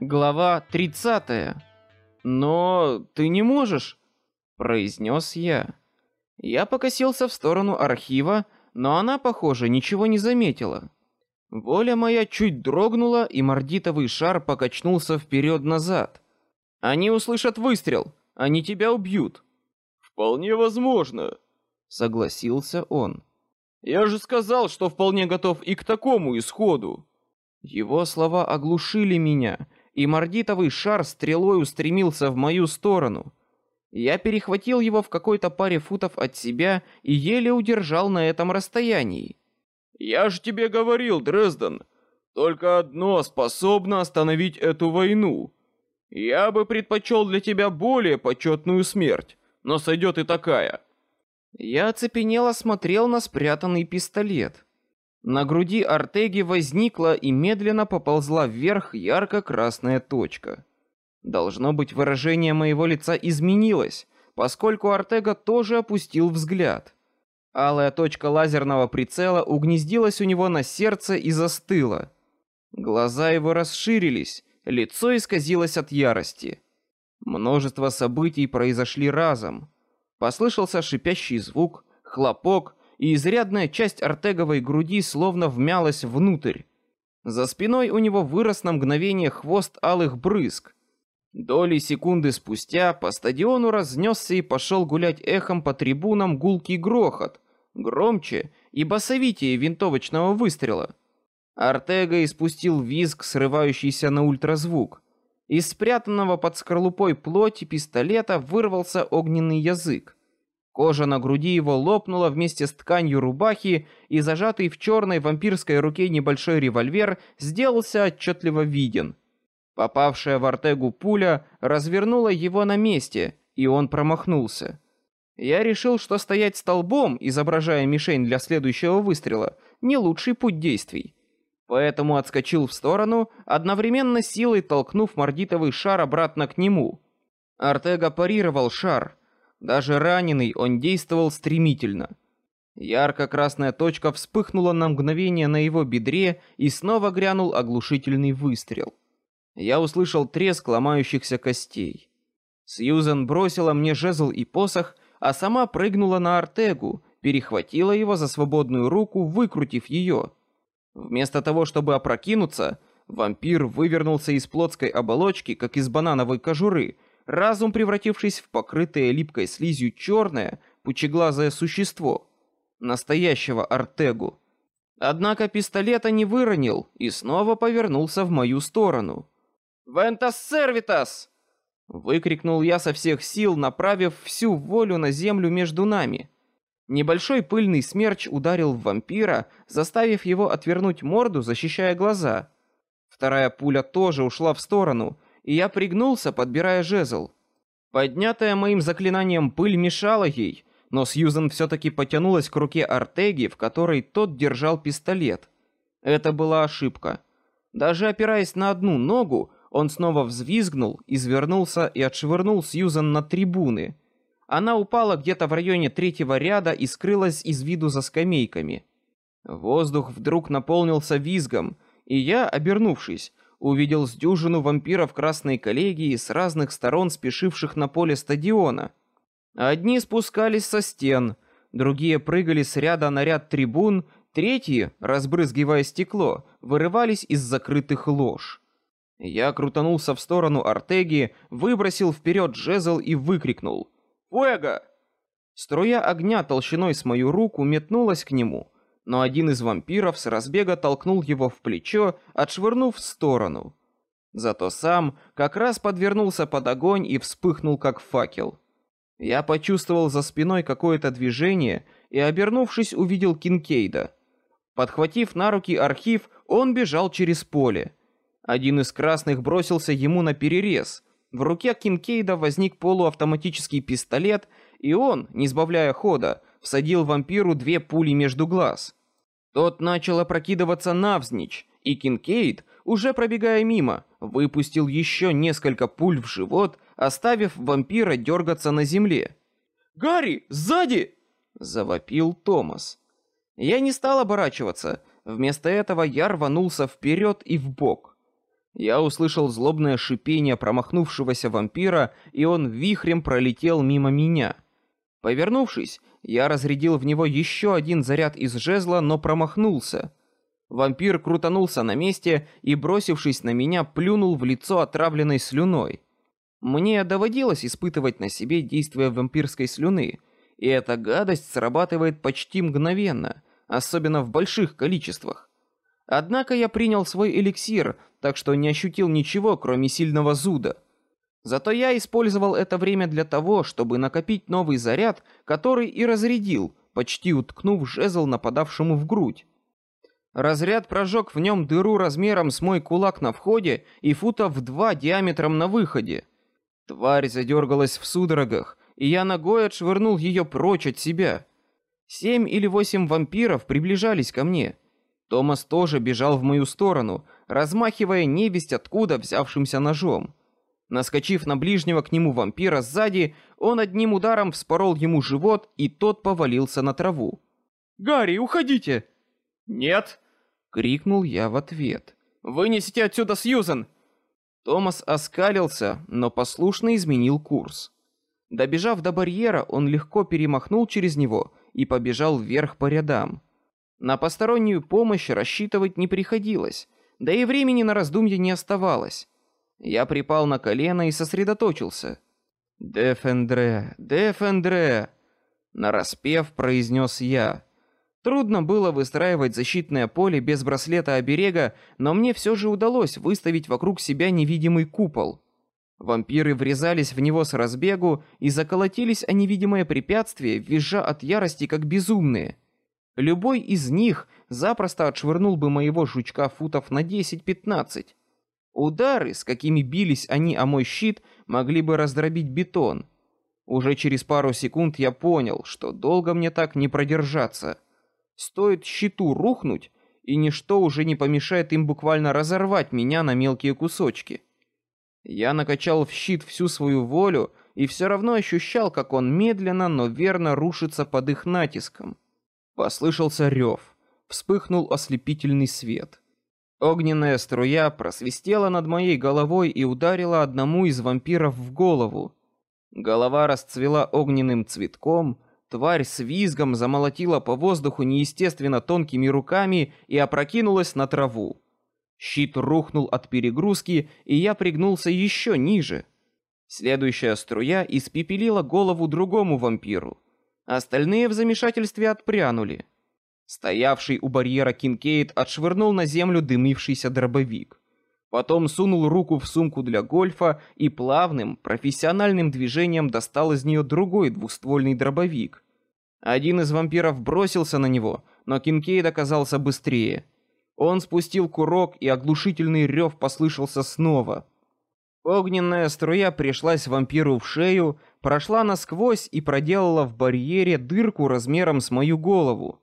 Глава 30. Но ты не можешь, произнес я. Я покосился в сторону архива, но она, похоже, ничего не заметила. Воля моя чуть дрогнула, и мордитовый шар покачнулся вперед-назад. Они услышат выстрел, они тебя убьют. Вполне возможно, согласился он. Я же сказал, что вполне готов и к такому исходу. Его слова оглушили меня, и мордитовый шар стрелой устремился в мою сторону. Я перехватил его в какой-то паре футов от себя и еле удержал на этом расстоянии. Я же тебе говорил, Дрезден, только одно способно остановить эту войну. Я бы предпочел для тебя более почетную смерть, но сойдет и такая. Я оцепенело смотрел на спрятанный пистолет. На груди Артеги возникла и медленно поползла вверх ярко-красная точка. Должно быть, выражение моего лица изменилось, поскольку Артега тоже опустил взгляд. Алая точка лазерного прицела угнездилась у него на сердце и застыла. Глаза его расширились, лицо исказилось от ярости. Множество событий произошли разом. Послышался шипящий звук, хлопок, и изрядная часть Артеговой груди словно вмялась внутрь. За спиной у него вырос на мгновение хвост алых брызг. Доли секунды спустя по стадиону разнесся и пошел гулять эхом по трибунам гулкий грохот, громче и басовитее винтовочного выстрела. Артега испустил визг, срывающийся на ультразвук. Из спрятанного под скорлупой плоти пистолета вырвался огненный язык. Кожа на груди его лопнула вместе с тканью рубахи, и зажатый в черной вампирской руке небольшой револьвер сделался отчетливо виден. Попавшая в Артегу пуля развернула его на месте, и он промахнулся. Я решил, что стоять столбом, изображая мишень для следующего выстрела, не лучший путь действий. Поэтому отскочил в сторону, одновременно силой толкнув мордитовый шар обратно к нему. Артега парировал шар, даже раненый он действовал стремительно. Ярко-красная точка вспыхнула на мгновение на его бедре и снова грянул оглушительный выстрел. Я услышал треск ломающихся костей. Сьюзен бросила мне жезл и посох, а сама прыгнула на Артегу, перехватила его за свободную руку, выкрутив ее. Вместо того, чтобы опрокинуться, вампир вывернулся из плотской оболочки, как из банановой кожуры, разум превратившись в покрытое липкой слизью черное, пучеглазое существо, настоящего Артегу. Однако пистолета не выронил и снова повернулся в мою сторону. «Вентас сервитас!» Выкрикнул я со всех сил, направив всю волю на землю между нами. Небольшой пыльный смерч ударил в вампира, заставив его отвернуть морду, защищая глаза. Вторая пуля тоже ушла в сторону, и я пригнулся, подбирая жезл. Поднятая моим заклинанием пыль мешала ей, но Сьюзен все-таки потянулась к руке Артеги, в которой тот держал пистолет. Это была ошибка. Даже опираясь на одну ногу, он снова взвизгнул, извернулся и отшвырнул Сьюзен на трибуны. Она упала где-то в районе третьего ряда и скрылась из виду за скамейками. Воздух вдруг наполнился визгом, и я, обернувшись, увидел с дюжину вампиров Красной коллегии с разных сторон спешивших на поле стадиона. Одни спускались со стен, другие прыгали с ряда на ряд трибун, третьи, разбрызгивая стекло, вырывались из закрытых лож. Я крутанулся в сторону Артеги, выбросил вперед жезл и выкрикнул: "Фуэго!" Струя огня толщиной с мою руку метнулась к нему, но один из вампиров с разбега толкнул его в плечо, отшвырнув в сторону. Зато сам как раз подвернулся под огонь и вспыхнул как факел. Я почувствовал за спиной какое-то движение и, обернувшись, увидел Кинкейда. Подхватив на руки архив, он бежал через поле. Один из красных бросился ему на перерез. В руке Кинкейда возник полуавтоматический пистолет, и он, не сбавляя хода, всадил вампиру две пули между глаз. Тот начал опрокидываться навзничь, и Кинкейд, уже пробегая мимо, выпустил еще несколько пуль в живот, оставив вампира дергаться на земле. «Гарри, сзади!» – завопил Томас. Я не стал оборачиваться, вместо этого я рванулся вперед и в бок. Я услышал злобное шипение промахнувшегося вампира, и он вихрем пролетел мимо меня. Повернувшись, я разрядил в него еще один заряд из жезла, но промахнулся. Вампир крутанулся на месте и, бросившись на меня, плюнул в лицо отравленной слюной. Мне доводилось испытывать на себе действие вампирской слюны, и эта гадость срабатывает почти мгновенно, особенно в больших количествах. Однако я принял свой эликсир, так что не ощутил ничего, кроме сильного зуда. Зато я использовал это время для того, чтобы накопить новый заряд, который и разрядил, почти уткнув жезл нападавшему в грудь. Разряд прожег в нем дыру размером с мой кулак на входе и футов в два диаметром на выходе. Тварь задергалась в судорогах, и я ногой отшвырнул ее прочь от себя. Семь или восемь вампиров приближались ко мне. Томас тоже бежал в мою сторону, размахивая невесть откуда взявшимся ножом. Наскочив на ближнего к нему вампира сзади, он одним ударом вспорол ему живот, и тот повалился на траву. «Гарри, уходите!» «Нет!» — крикнул я в ответ. «Вынесите отсюда Сьюзен!» Томас оскалился, но послушно изменил курс. Добежав до барьера, он легко перемахнул через него и побежал вверх по рядам. На постороннюю помощь рассчитывать не приходилось, да и времени на раздумье не оставалось. Я припал на колено и сосредоточился. «Дефендре, Дефендре!» Нараспев произнес я. Трудно было выстраивать защитное поле без браслета оберега, но мне все же удалось выставить вокруг себя невидимый купол. Вампиры врезались в него с разбегу и заколотились о невидимое препятствие, визжа от ярости как безумные. Любой из них запросто отшвырнул бы моего жучка футов на 10-15. Удары, с какими бились они о мой щит, могли бы раздробить бетон. Уже через пару секунд я понял, что долго мне так не продержаться. Стоит щиту рухнуть, и ничто уже не помешает им буквально разорвать меня на мелкие кусочки. Я накачал в щит всю свою волю и все равно ощущал, как он медленно, но верно рушится под их натиском. Послышался рев, вспыхнул ослепительный свет. Огненная струя просвистела над моей головой и ударила одному из вампиров в голову. Голова расцвела огненным цветком, Тварь с визгом замолотила по воздуху неестественно тонкими руками и опрокинулась на траву. Щит рухнул от перегрузки, и я пригнулся еще ниже. Следующая струя испепелила голову другому вампиру. Остальные в замешательстве отпрянули. Стоявший у барьера Кинкейд отшвырнул на землю дымившийся дробовик. Потом сунул руку в сумку для гольфа и плавным, профессиональным движением достал из нее другой двуствольный дробовик. Один из вампиров бросился на него, но Кинкейд оказался быстрее. Он спустил курок, и оглушительный рев послышался снова. Огненная струя пришлась вампиру в шею, прошла насквозь и проделала в барьере дырку размером с мою голову.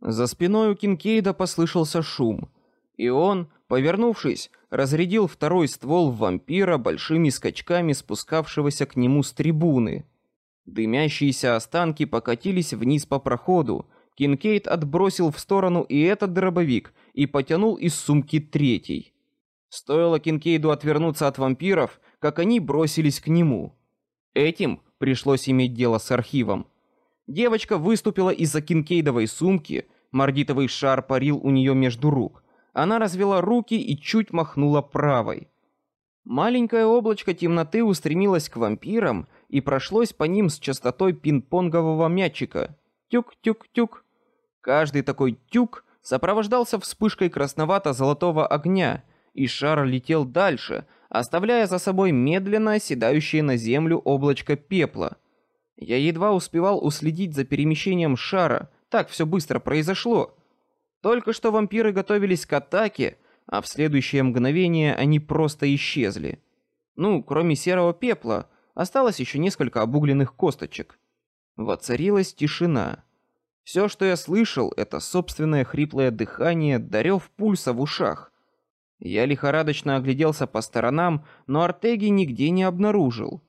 За спиной у Кинкейда послышался шум, и он, повернувшись, разрядил второй ствол в вампира большими скачками спускавшегося к нему с трибуны. Дымящиеся останки покатились вниз по проходу. Кинкейд отбросил в сторону и этот дробовик и потянул из сумки третий. Стоило Кинкейду отвернуться от вампиров, как они бросились к нему. Этим пришлось иметь дело с архивом. Девочка выступила из-за Кинкейдовой сумки, мордитовый шар парил у нее между рук. Она развела руки и чуть махнула правой. Маленькое облачко темноты устремилось к вампирам и прошлось по ним с частотой пинг-понгового мячика. Тюк-тюк-тюк. Каждый такой тюк сопровождался вспышкой красновато-золотого огня, и шар летел дальше, оставляя за собой медленно оседающее на землю облачко пепла. Я едва успевал уследить за перемещением шара, так все быстро произошло. Только что вампиры готовились к атаке, а в следующее мгновение они просто исчезли. Ну, кроме серого пепла, Осталось еще несколько обугленных косточек. Воцарилась тишина. Все, что я слышал, это собственное хриплое дыхание, дарев пульса в ушах. Я лихорадочно огляделся по сторонам, но Артеги нигде не обнаружил.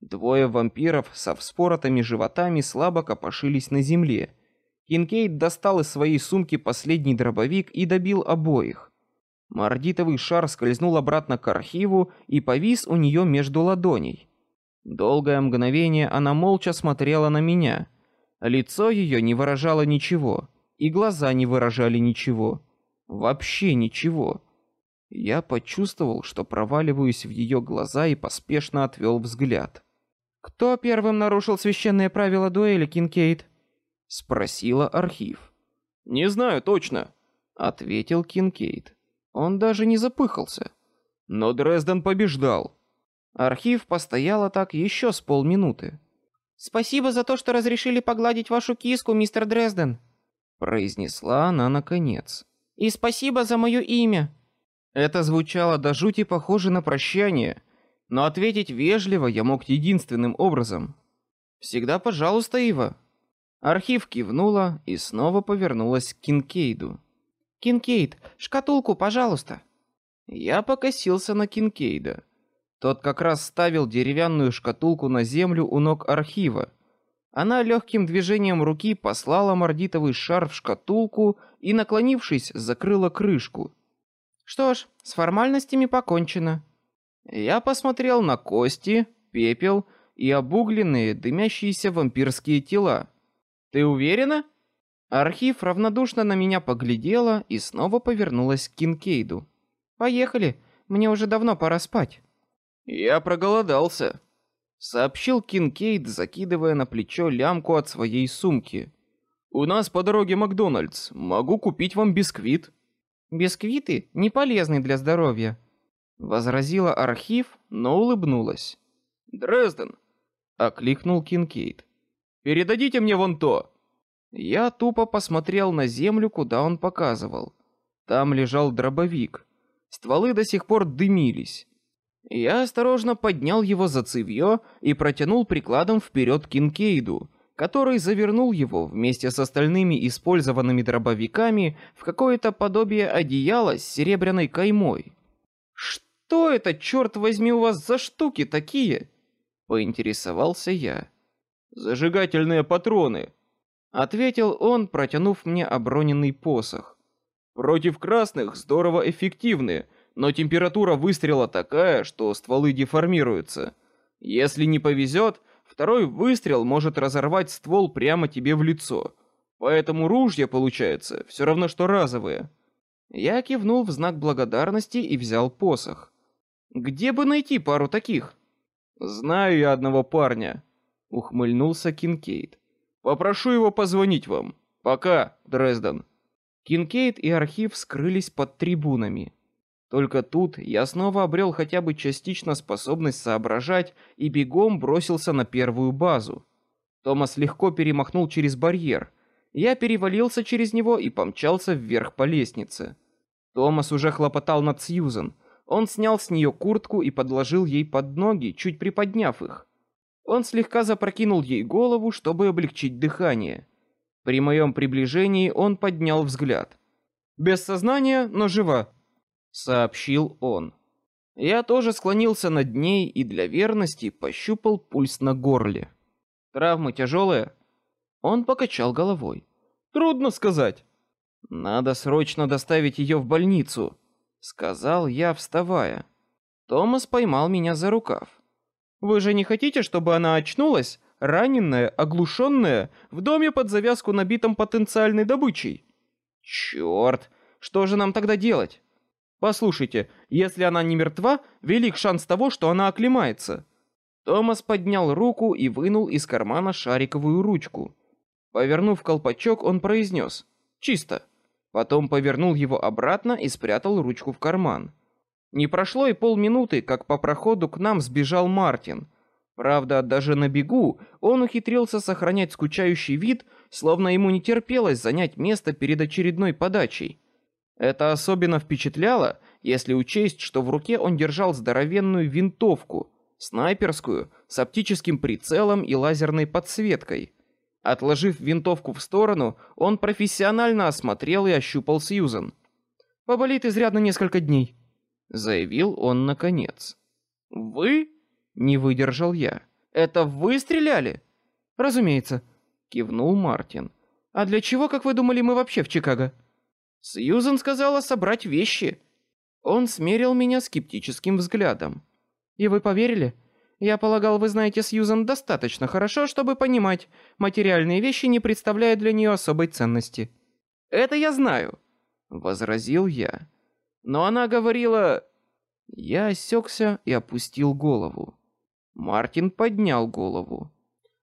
Двое вампиров со вспоротыми животами слабо копошились на земле. Кинкейд достал из своей сумки последний дробовик и добил обоих. Мордитовый шар скользнул обратно к архиву и повис у нее между ладоней. Долгое мгновение она молча смотрела на меня. Лицо ее не выражало ничего, и глаза не выражали ничего, вообще ничего. Я почувствовал, что проваливаюсь в ее глаза и поспешно отвел взгляд. Кто первым нарушил священные правила дуэли, Кинкейд? спросила архив. Не знаю точно, ответил Кинкейд. Он даже не запыхался. Но Дрезден побеждал. Архив постояла так еще с полминуты. Спасибо за то, что разрешили погладить вашу киску, мистер Дрезден, произнесла она наконец. И спасибо за мое имя. Это звучало до жути похоже на прощание, но ответить вежливо я мог единственным образом. Всегда, пожалуйста, Ива. Архив кивнула и снова повернулась к Кинкейду. Кинкейд, шкатулку, пожалуйста. Я покосился на Кинкейда. Тот как раз ставил деревянную шкатулку на землю у ног архива. Она легким движением руки послала мордитовый шар в шкатулку и, наклонившись, закрыла крышку. Что ж, с формальностями покончено. Я посмотрел на кости, пепел и обугленные дымящиеся вампирские тела. Ты уверена? Архив равнодушно на меня поглядела и снова повернулась к Кинкейду. Поехали, мне уже давно пора спать. Я проголодался, сообщил Кинкейд, закидывая на плечо лямку от своей сумки. У нас по дороге Макдональдс. Могу купить вам бисквит. Бисквиты не полезны для здоровья, возразила архив, но улыбнулась. Дрезден, окликнул Кинкейд. Передадите мне вон то. Я тупо посмотрел на землю, куда он показывал. Там лежал дробовик. Стволы до сих пор дымились. Я осторожно поднял его за цевьё и протянул прикладом вперед Кинкейду, который завернул его вместе с остальными использованными дробовиками в какое-то подобие одеяла с серебряной каймой. Что это, черт возьми, у вас за штуки такие? Поинтересовался я. Зажигательные патроны, ответил он, протянув мне оброненный посох. Против красных здорово эффективны, но температура выстрела такая, что стволы деформируются. Если не повезет, второй выстрел может разорвать ствол прямо тебе в лицо. Поэтому ружья получается все равно что разовые. Я кивнул в знак благодарности и взял посох. Где бы найти пару таких? Знаю я одного парня. Ухмыльнулся Кинкейд. Попрошу его позвонить вам. Пока, Дрезден. Кинкейд и архив скрылись под трибунами. Только тут я снова обрел хотя бы частично способность соображать и бегом бросился на первую базу. Томас легко перемахнул через барьер. Я перевалился через него и помчался вверх по лестнице. Томас уже хлопотал над Сьюзен. Он снял с нее куртку и подложил ей под ноги, чуть приподняв их. Он слегка запрокинул ей голову, чтобы облегчить дыхание. При моем приближении он поднял взгляд. Без сознания, но жива, сообщил он. Я тоже склонился над ней и для верности пощупал пульс на горле. Травмы тяжелые? Он покачал головой. Трудно сказать. Надо срочно доставить ее в больницу, сказал я, вставая. Томас поймал меня за рукав. Вы же не хотите, чтобы она очнулась, раненная, оглушенная, в доме под завязку набитом потенциальной добычей? Черт, что же нам тогда делать? Послушайте, если она не мертва, велик шанс того, что она оклемается. Томас поднял руку и вынул из кармана шариковую ручку. Повернув колпачок, он произнес: "Чисто". Потом повернул его обратно и спрятал ручку в карман. Не прошло и полминуты, как по проходу к нам сбежал Мартин. Правда, даже на бегу он ухитрился сохранять скучающий вид, словно ему не терпелось занять место перед очередной подачей. Это особенно впечатляло, если учесть, что в руке он держал здоровенную винтовку, снайперскую, с оптическим прицелом и лазерной подсветкой. Отложив винтовку в сторону, он профессионально осмотрел и ощупал Сьюзен. Поболит изрядно несколько дней заявил он наконец. Вы? Не выдержал я. Это вы стреляли? Разумеется, кивнул Мартин. А для чего, как вы думали, мы вообще в Чикаго? Сьюзен сказала собрать вещи. Он смерил меня скептическим взглядом. И вы поверили? Я полагал, вы знаете Сьюзан достаточно хорошо, чтобы понимать, материальные вещи не представляют для нее особой ценности. Это я знаю, возразил я. Но она говорила... Я осекся и опустил голову. Мартин поднял голову.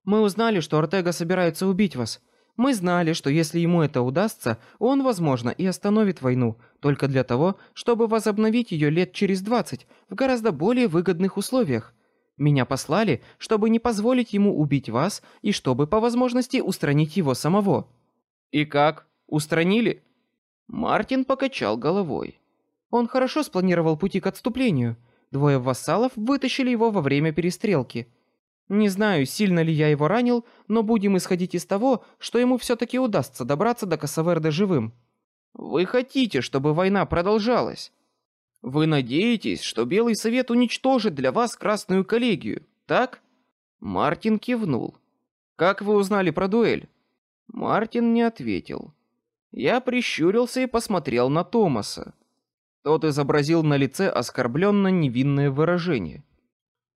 Мы узнали, что Ортега собирается убить вас. Мы знали, что если ему это удастся, он, возможно, и остановит войну, только для того, чтобы возобновить ее лет через двадцать в гораздо более выгодных условиях. Меня послали, чтобы не позволить ему убить вас и чтобы по возможности устранить его самого. И как? Устранили? Мартин покачал головой. Он хорошо спланировал пути к отступлению. Двое вассалов вытащили его во время перестрелки. Не знаю, сильно ли я его ранил, но будем исходить из того, что ему все-таки удастся добраться до Кассаверда живым. Вы хотите, чтобы война продолжалась? Вы надеетесь, что Белый Совет уничтожит для вас Красную коллегию, так? Мартин кивнул. Как вы узнали про дуэль? Мартин не ответил. Я прищурился и посмотрел на Томаса. Тот изобразил на лице оскорбленно невинное выражение.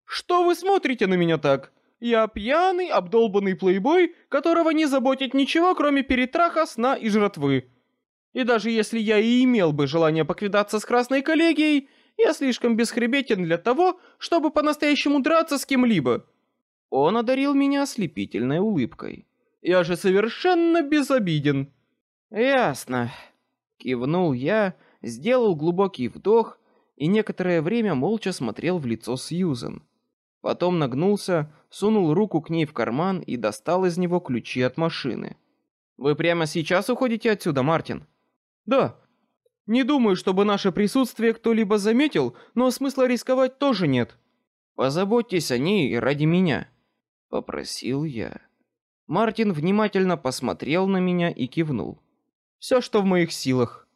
Что вы смотрите на меня так? Я пьяный, обдолбанный плейбой, которого не заботит ничего, кроме перетраха, сна и жратвы. И даже если я и имел бы желание поквидаться с Красной коллегией, я слишком бесхребетен для того, чтобы по-настоящему драться с кем-либо. Он одарил меня ослепительной улыбкой. Я же совершенно безобиден. Ясно. Кивнул я, сделал глубокий вдох и некоторое время молча смотрел в лицо Сьюзен. Потом нагнулся, сунул руку к ней в карман и достал из него ключи от машины. Вы прямо сейчас уходите отсюда, Мартин? Да. Не думаю, чтобы наше присутствие кто-либо заметил, но смысла рисковать тоже нет. Позаботьтесь о ней ради меня, попросил я. Мартин внимательно посмотрел на меня и кивнул. Все, что в моих силах.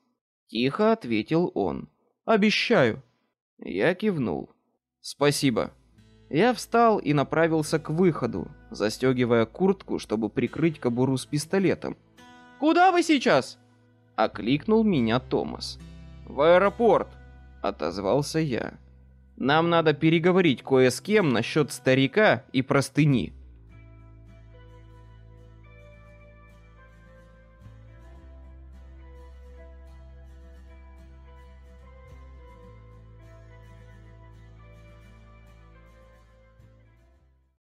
Тихо ответил он. Обещаю. Я кивнул. Спасибо. Я встал и направился к выходу, застегивая куртку, чтобы прикрыть кобуру с пистолетом. Куда вы сейчас? Окликнул меня Томас. В аэропорт, отозвался я. Нам надо переговорить кое с кем насчет старика и простыни.